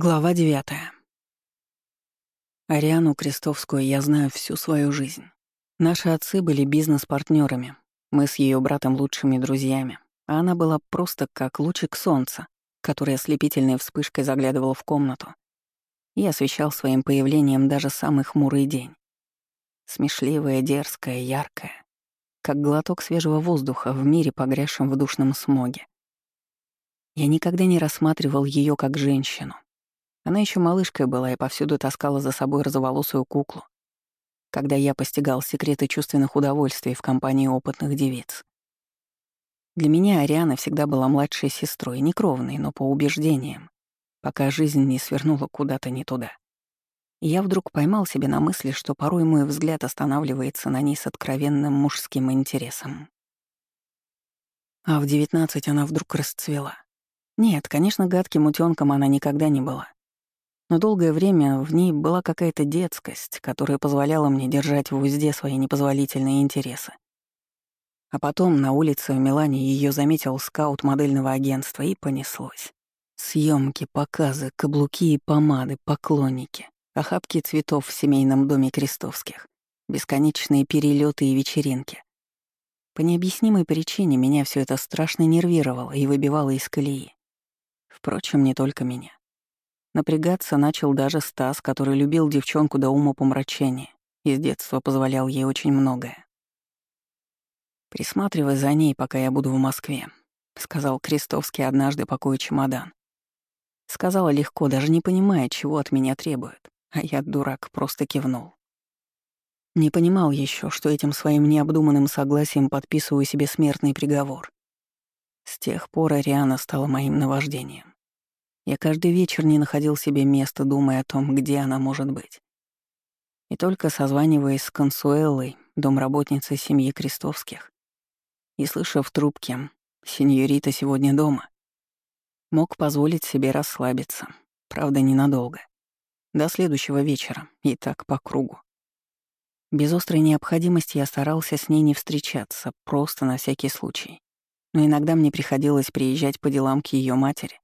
Глава девятая. Ариану Крестовскую я знаю всю свою жизнь. Наши отцы были бизнес-партнерами, мы с ее братом лучшими друзьями, а она была просто как лучик солнца, который ослепительной вспышкой заглядывал в комнату и освещал своим появлением даже самый хмурый день. Смешливая, дерзкая, яркая, как глоток свежего воздуха в мире, погрязшем в душном смоге. Я никогда не рассматривал ее как женщину, она еще малышкой была и повсюду таскала за собой розоволосую куклу, когда я постигал секреты чувственных удовольствий в компании опытных девиц. Для меня Ариана всегда была младшей сестрой, не кровной, но по убеждениям, пока жизнь не свернула куда-то не туда. И я вдруг поймал себя на мысли, что порой мой взгляд останавливается на ней с откровенным мужским интересом. А в девятнадцать она вдруг расцвела. Нет, конечно, гадким утёнком она никогда не была. Но долгое время в ней была какая-то детскость, которая позволяла мне держать в узде свои непозволительные интересы. А потом на улице в Милане ее заметил скаут модельного агентства и понеслось. Съемки, показы, каблуки и помады, поклонники, охапки цветов в семейном доме Крестовских, бесконечные перелеты и вечеринки. По необъяснимой причине меня все это страшно нервировало и выбивало из колеи. Впрочем, не только меня. Напрягаться начал даже Стас, который любил девчонку до ума помрачения и с детства позволял ей очень многое. «Присматривай за ней, пока я буду в Москве», — сказал Крестовский однажды, покоя чемодан. Сказала легко, даже не понимая, чего от меня требуют, а я, дурак, просто кивнул. Не понимал еще, что этим своим необдуманным согласием подписываю себе смертный приговор. С тех пор Ариана стала моим наваждением. Я каждый вечер не находил себе места, думая о том, где она может быть. И только созваниваясь с Консуэллой, домработницей семьи Крестовских, и слыша в трубке «Сеньорита сегодня дома», мог позволить себе расслабиться, правда, ненадолго. До следующего вечера, и так по кругу. Без острой необходимости я старался с ней не встречаться, просто на всякий случай. Но иногда мне приходилось приезжать по делам к ее матери,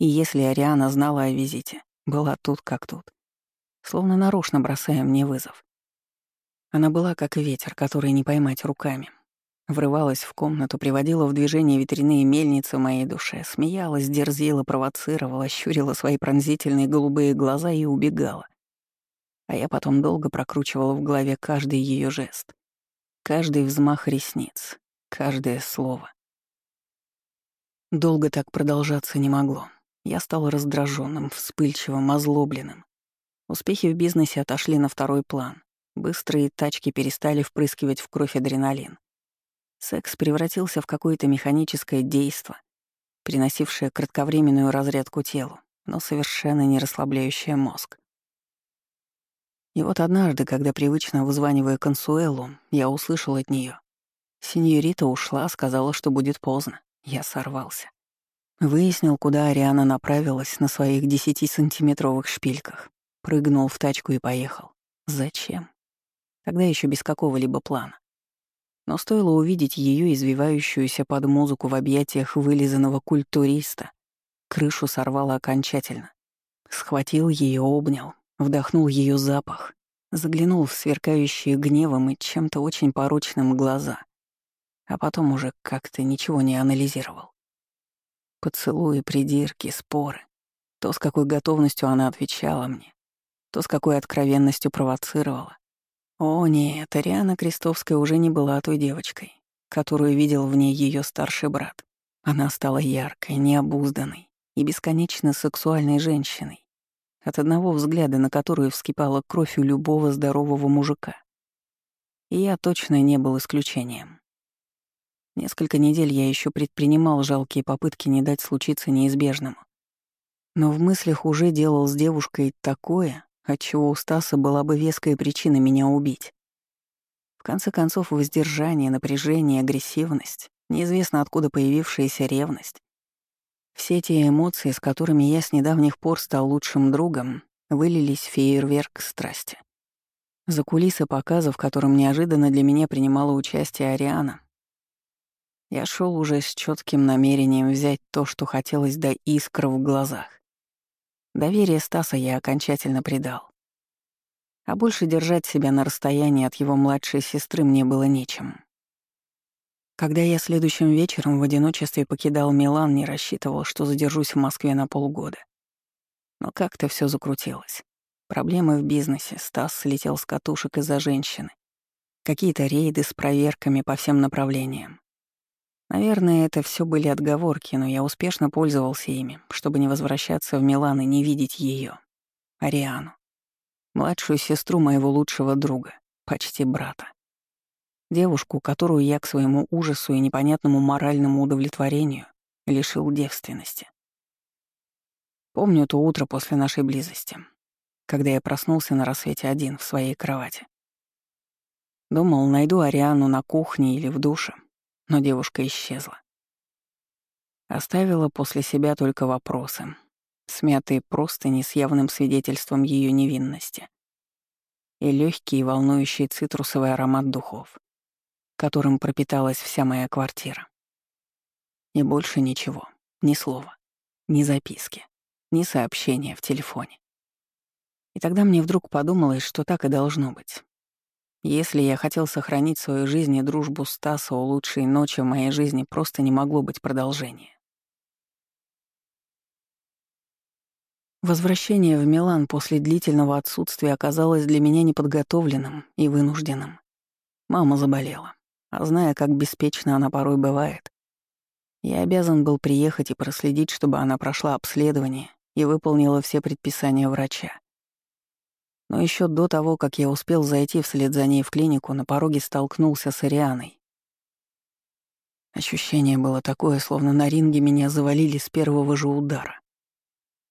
и если Ариана знала о визите, была тут как тут, словно нарочно бросая мне вызов. Она была как ветер, который не поймать руками. Врывалась в комнату, приводила в движение ветряные мельницы в моей душе, смеялась, дерзила, провоцировала, щурила свои пронзительные голубые глаза и убегала. А я потом долго прокручивала в голове каждый ее жест, каждый взмах ресниц, каждое слово. Долго так продолжаться не могло. Я стал раздраженным, вспыльчивым, озлобленным. Успехи в бизнесе отошли на второй план. Быстрые тачки перестали впрыскивать в кровь адреналин. Секс превратился в какое-то механическое действо, приносившее кратковременную разрядку телу, но совершенно не расслабляющее мозг. И вот однажды, когда привычно вызванивая Консуэлу, я услышал от нее: Синьорита ушла, сказала, что будет поздно. Я сорвался. Выяснил, куда Ариана направилась на своих десятисантиметровых шпильках. Прыгнул в тачку и поехал. Зачем? Тогда еще без какого-либо плана. Но стоило увидеть ее извивающуюся под музыку в объятиях вылизанного культуриста, крышу сорвало окончательно. Схватил ее, обнял, вдохнул ее запах, заглянул в сверкающие гневом и чем-то очень порочным глаза, а потом уже как-то ничего не анализировал. Поцелуи, придирки, споры. То, с какой готовностью она отвечала мне, то, с какой откровенностью провоцировала. О нет, Ариана Крестовская уже не была той девочкой, которую видел в ней ее старший брат. Она стала яркой, необузданной и бесконечно сексуальной женщиной, от одного взгляда на которую вскипала кровь у любого здорового мужика. И я точно не был исключением. Несколько недель я еще предпринимал жалкие попытки не дать случиться неизбежному. Но в мыслях уже делал с девушкой такое, отчего у Стаса была бы веская причина меня убить. В конце концов, воздержание, напряжение, агрессивность, неизвестно откуда появившаяся ревность. Все эти эмоции, с которыми я с недавних пор стал лучшим другом, вылились в фейерверк страсти. За кулисы показов, в котором неожиданно для меня принимала участие Ариана, я шел уже с четким намерением взять то, что хотелось до искр в глазах. Доверие Стаса я окончательно предал. А больше держать себя на расстоянии от его младшей сестры мне было нечем. Когда я следующим вечером в одиночестве покидал Милан, не рассчитывал, что задержусь в Москве на полгода. Но как-то все закрутилось. Проблемы в бизнесе, Стас слетел с катушек из-за женщины. Какие-то рейды с проверками по всем направлениям. Наверное, это все были отговорки, но я успешно пользовался ими, чтобы не возвращаться в Милан и не видеть ее, Ариану, младшую сестру моего лучшего друга, почти брата. Девушку, которую я к своему ужасу и непонятному моральному удовлетворению лишил девственности. Помню то утро после нашей близости, когда я проснулся на рассвете один в своей кровати. Думал, найду Ариану на кухне или в душе, но девушка исчезла. Оставила после себя только вопросы, смятые простыни с явным свидетельством ее невинности и легкий и волнующий цитрусовый аромат духов, которым пропиталась вся моя квартира. И больше ничего, ни слова, ни записки, ни сообщения в телефоне. И тогда мне вдруг подумалось, что так и должно быть. Если я хотел сохранить свою жизнь и дружбу Стаса, у лучшей ночи в моей жизни просто не могло быть продолжения. Возвращение в Милан после длительного отсутствия оказалось для меня неподготовленным и вынужденным. Мама заболела, а зная, как беспечно она порой бывает, я обязан был приехать и проследить, чтобы она прошла обследование и выполнила все предписания врача. Но еще до того, как я успел зайти вслед за ней в клинику, на пороге столкнулся с Арианой. Ощущение было такое, словно на ринге меня завалили с первого же удара.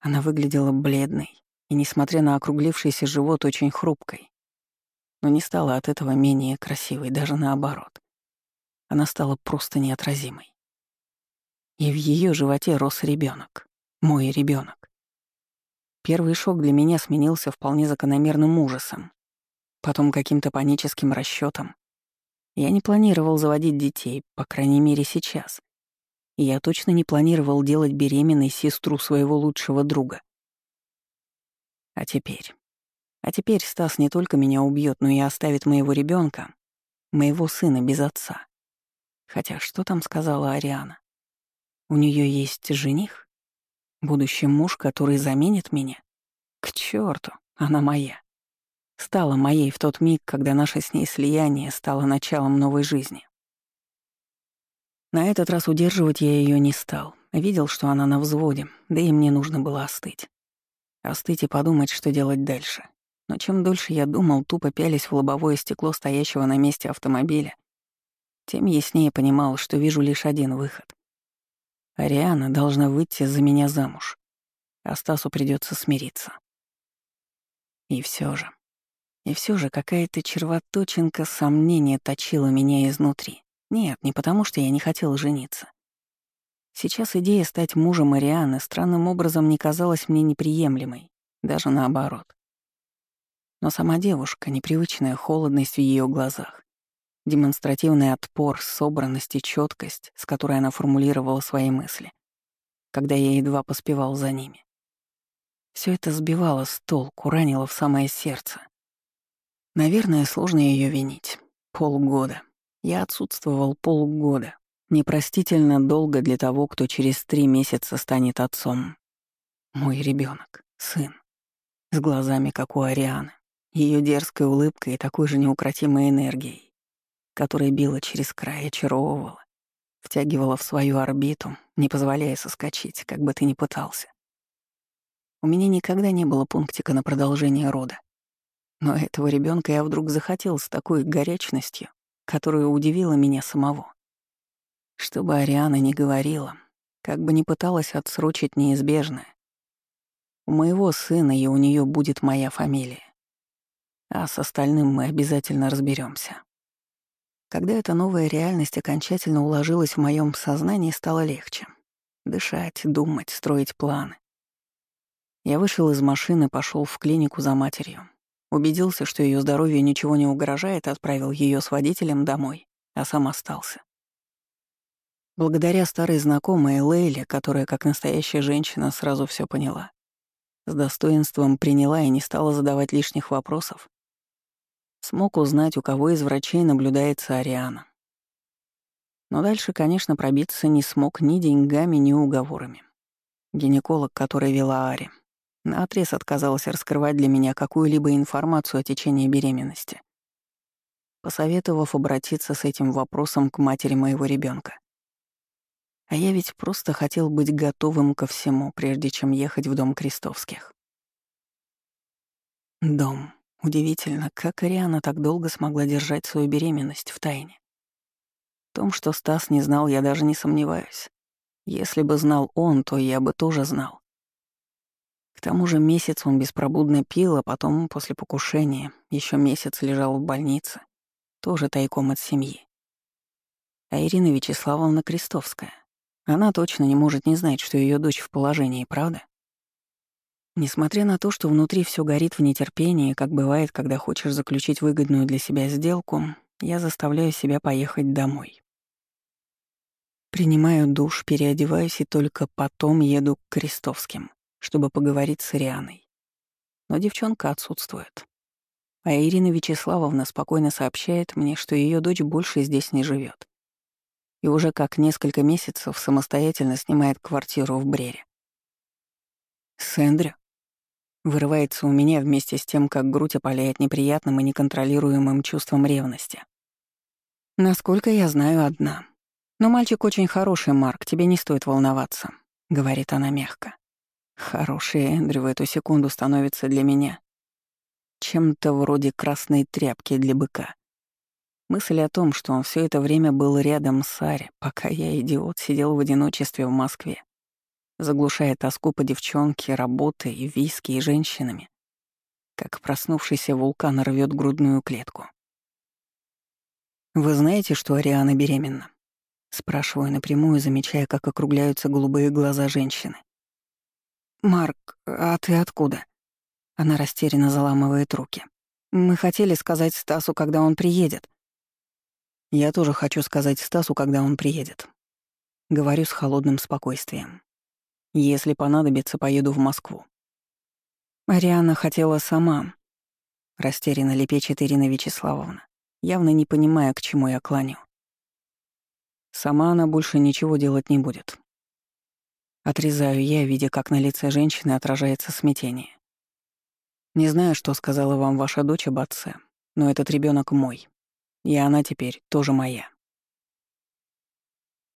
Она выглядела бледной и, несмотря на округлившийся живот, очень хрупкой. Но не стала от этого менее красивой, даже наоборот. Она стала просто неотразимой. И в ее животе рос ребенок, мой ребенок. Первый шок для меня сменился вполне закономерным ужасом, потом каким-то паническим расчетом. Я не планировал заводить детей, по крайней мере сейчас. И я точно не планировал делать беременной сестру своего лучшего друга. А теперь... А теперь Стас не только меня убьет, но и оставит моего ребенка, моего сына без отца. Хотя что там сказала Ариана? У нее есть жених? Будущий муж, который заменит меня? К черту, она моя. Стала моей в тот миг, когда наше с ней слияние стало началом новой жизни. На этот раз удерживать я ее не стал. Видел, что она на взводе, да и мне нужно было остыть. Остыть и подумать, что делать дальше. Но чем дольше я думал, тупо пялись в лобовое стекло стоящего на месте автомобиля, тем яснее понимал, что вижу лишь один выход. Ариана должна выйти за меня замуж, а Стасу придется смириться. И все же, и все же какая-то червоточинка сомнения точила меня изнутри. Нет, не потому что я не хотел жениться. Сейчас идея стать мужем Марианы странным образом не казалась мне неприемлемой, даже наоборот. Но сама девушка, непривычная холодность в ее глазах, демонстративный отпор, собранность и четкость, с которой она формулировала свои мысли, когда я едва поспевал за ними. Все это сбивало с толку, ранило в самое сердце. Наверное, сложно ее винить. Полгода. Я отсутствовал полгода. Непростительно долго для того, кто через три месяца станет отцом. Мой ребенок, сын. С глазами, как у Арианы. Ее дерзкой улыбкой и такой же неукротимой энергией которая била через край, очаровывала, втягивала в свою орбиту, не позволяя соскочить, как бы ты ни пытался. У меня никогда не было пунктика на продолжение рода. Но этого ребенка я вдруг захотел с такой горячностью, которая удивила меня самого. Что бы Ариана ни говорила, как бы ни пыталась отсрочить неизбежное, у моего сына и у нее будет моя фамилия. А с остальным мы обязательно разберемся. Когда эта новая реальность окончательно уложилась в моем сознании, стало легче. Дышать, думать, строить планы. Я вышел из машины, пошел в клинику за матерью. Убедился, что ее здоровью ничего не угрожает, отправил ее с водителем домой, а сам остался. Благодаря старой знакомой Лейле, которая, как настоящая женщина, сразу все поняла, с достоинством приняла и не стала задавать лишних вопросов, смог узнать, у кого из врачей наблюдается Ариана. Но дальше, конечно, пробиться не смог ни деньгами, ни уговорами. Гинеколог, который вела Ари, наотрез отказался раскрывать для меня какую-либо информацию о течении беременности, посоветовав обратиться с этим вопросом к матери моего ребенка. А я ведь просто хотел быть готовым ко всему, прежде чем ехать в дом Крестовских. Дом. Удивительно, как Ариана так долго смогла держать свою беременность в тайне. В том, что Стас не знал, я даже не сомневаюсь. Если бы знал он, то я бы тоже знал. К тому же месяц он беспробудно пил, а потом, после покушения, еще месяц лежал в больнице, тоже тайком от семьи. А Ирина Вячеславовна Крестовская. Она точно не может не знать, что ее дочь в положении, правда? Несмотря на то, что внутри все горит в нетерпении, как бывает, когда хочешь заключить выгодную для себя сделку, я заставляю себя поехать домой. Принимаю душ, переодеваюсь и только потом еду к Крестовским, чтобы поговорить с Ирианой. Но девчонка отсутствует. А Ирина Вячеславовна спокойно сообщает мне, что ее дочь больше здесь не живет и уже как несколько месяцев самостоятельно снимает квартиру в Брере. «Сэндрю?» Вырывается у меня вместе с тем, как грудь опаляет неприятным и неконтролируемым чувством ревности. «Насколько я знаю, одна. Но мальчик очень хороший, Марк, тебе не стоит волноваться», — говорит она мягко. Хороший Эндрю в эту секунду становится для меня чем-то вроде красной тряпки для быка. Мысль о том, что он все это время был рядом с Ари, пока я, идиот, сидел в одиночестве в Москве, заглушая тоску по девчонке, работой, виски и женщинами, как проснувшийся вулкан рвет грудную клетку. «Вы знаете, что Ариана беременна?» Спрашиваю напрямую, замечая, как округляются голубые глаза женщины. «Марк, а ты откуда?» Она растерянно заламывает руки. «Мы хотели сказать Стасу, когда он приедет». Я тоже хочу сказать Стасу, когда он приедет. Говорю с холодным спокойствием. Если понадобится, поеду в Москву. Ариана хотела сама. Растерянно лепечет Ирина Вячеславовна, явно не понимая, к чему я кланю. Сама она больше ничего делать не будет. Отрезаю я, видя, как на лице женщины отражается смятение. Не знаю, что сказала вам ваша дочь об отце, но этот ребенок мой. И она теперь тоже моя.